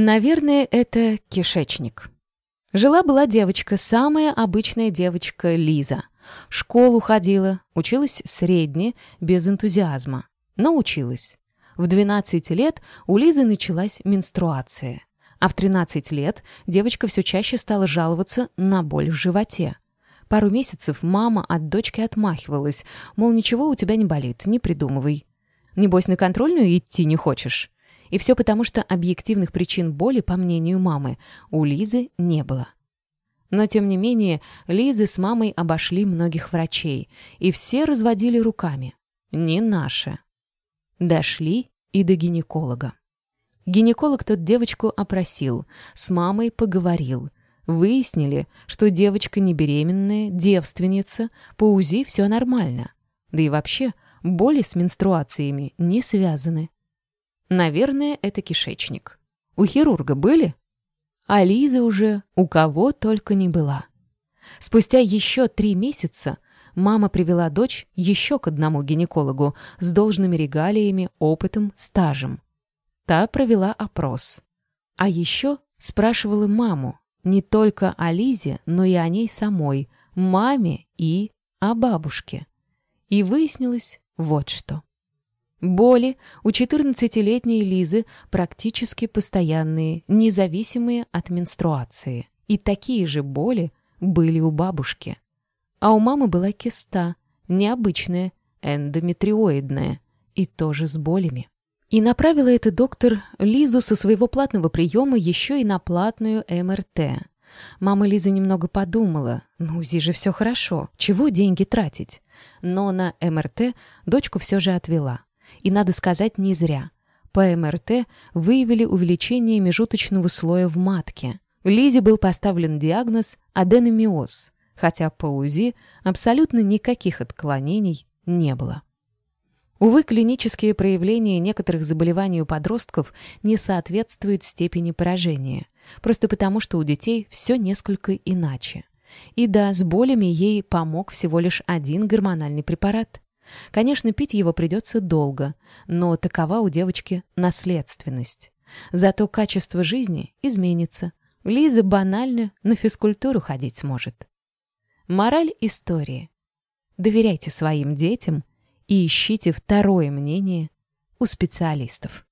Наверное, это кишечник. Жила-была девочка, самая обычная девочка Лиза. В школу ходила, училась средне, без энтузиазма. Но училась. В 12 лет у Лизы началась менструация. А в 13 лет девочка все чаще стала жаловаться на боль в животе. Пару месяцев мама от дочки отмахивалась, мол, ничего у тебя не болит, не придумывай. Небось, на контрольную идти не хочешь. И все потому, что объективных причин боли, по мнению мамы, у Лизы не было. Но, тем не менее, Лизы с мамой обошли многих врачей, и все разводили руками. Не наше. Дошли и до гинеколога. Гинеколог тот девочку опросил, с мамой поговорил. Выяснили, что девочка не беременная, девственница, по УЗИ все нормально. Да и вообще, боли с менструациями не связаны. Наверное, это кишечник. У хирурга были? А Лиза уже у кого только не была. Спустя еще три месяца мама привела дочь еще к одному гинекологу с должными регалиями, опытом, стажем. Та провела опрос. А еще спрашивала маму не только о Лизе, но и о ней самой, маме и о бабушке. И выяснилось вот что. Боли у 14-летней Лизы практически постоянные, независимые от менструации. И такие же боли были у бабушки. А у мамы была киста, необычная, эндометриоидная, и тоже с болями. И направила этот доктор Лизу со своего платного приема еще и на платную МРТ. Мама Лизы немного подумала, ну, УЗИ же все хорошо, чего деньги тратить? Но на МРТ дочку все же отвела. И, надо сказать, не зря. По МРТ выявили увеличение межуточного слоя в матке. Лизе был поставлен диагноз аденомиоз, хотя по УЗИ абсолютно никаких отклонений не было. Увы, клинические проявления некоторых заболеваний у подростков не соответствуют степени поражения, просто потому что у детей все несколько иначе. И да, с болями ей помог всего лишь один гормональный препарат. Конечно, пить его придется долго, но такова у девочки наследственность. Зато качество жизни изменится. Лиза банально на физкультуру ходить сможет. Мораль истории. Доверяйте своим детям и ищите второе мнение у специалистов.